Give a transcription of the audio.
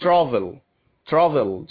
travel traveled